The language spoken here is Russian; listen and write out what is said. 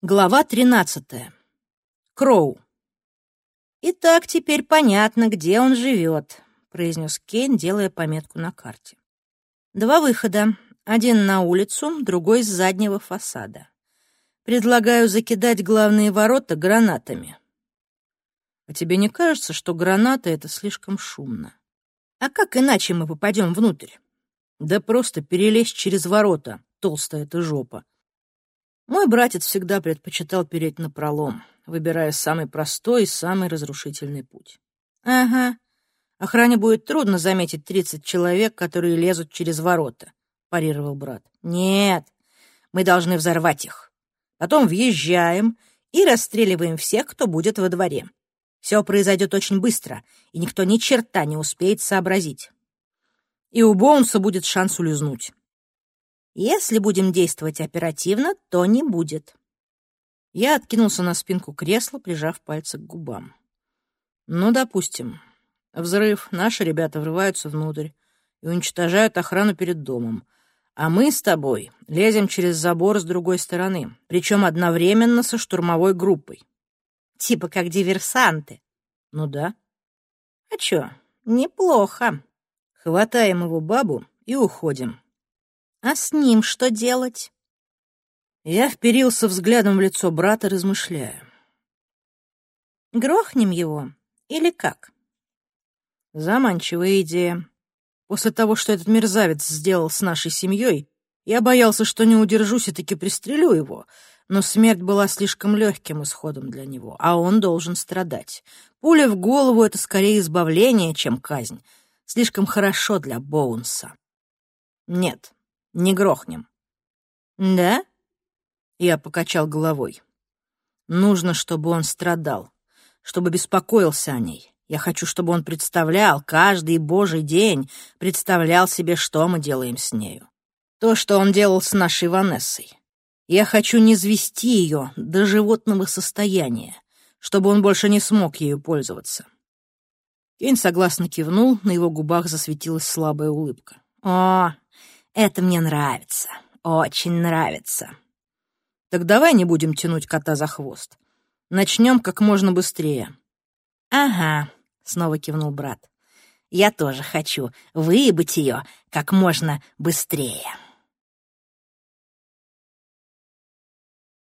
Глава 13. Кроу. «Итак, теперь понятно, где он живет», — произнес Кейн, делая пометку на карте. «Два выхода. Один на улицу, другой с заднего фасада. Предлагаю закидать главные ворота гранатами». «А тебе не кажется, что гранаты — это слишком шумно?» «А как иначе мы попадем внутрь?» «Да просто перелезть через ворота, толстая ты жопа», мой братец всегда предпочитал переть на пролом, выбирая самый простой и самый разрушительный путь. «Ага. Охране будет трудно заметить тридцать человек, которые лезут через ворота», — парировал брат. «Нет, мы должны взорвать их. Потом въезжаем и расстреливаем всех, кто будет во дворе. Все произойдет очень быстро, и никто ни черта не успеет сообразить. И у Боунса будет шанс улизнуть. Если будем действовать оперативно, то не будет. Я откинулся на спинку кресла, прижав пальцы к губам. Ну, допустим. Взрыв, наши ребята врываются внутрь и уничтожают охрану перед домом. А мы с тобой лезем через забор с другой стороны, причем одновременно со штурмовой группой. Типа как диверсанты. Ну да. А чё, неплохо. Хватаем его бабу и уходим. А с ним что делать? Я вперился взглядом в лицо брата, размышляя. Грохнем его или как? Заманчивая идея. После того, что этот мерзавец сделал с нашей семьей, я боялся, что не удержусь и таки пристрелю его, но смерть была слишком легким исходом для него, а он должен страдать. Пуля в голову — это скорее избавление, чем казнь. Слишком хорошо для Боунса. Нет, не грохнем. Да? Я покачал головой. Нужно, чтобы он страдал, чтобы беспокоился о ней. Я хочу, чтобы он представлял, каждый божий день представлял себе, что мы делаем с нею. То, что он делал с нашей Ванессой. Я хочу не звести ее до животного состояния, чтобы он больше не смог ею пользоваться. Кейн согласно кивнул, на его губах засветилась слабая улыбка. «О, это мне нравится, очень нравится. Так давай не будем тянуть кота за хвост. Начнем как можно быстрее. Ага, снова кивнул брат. Я тоже хочу выебать ее как можно быстрее.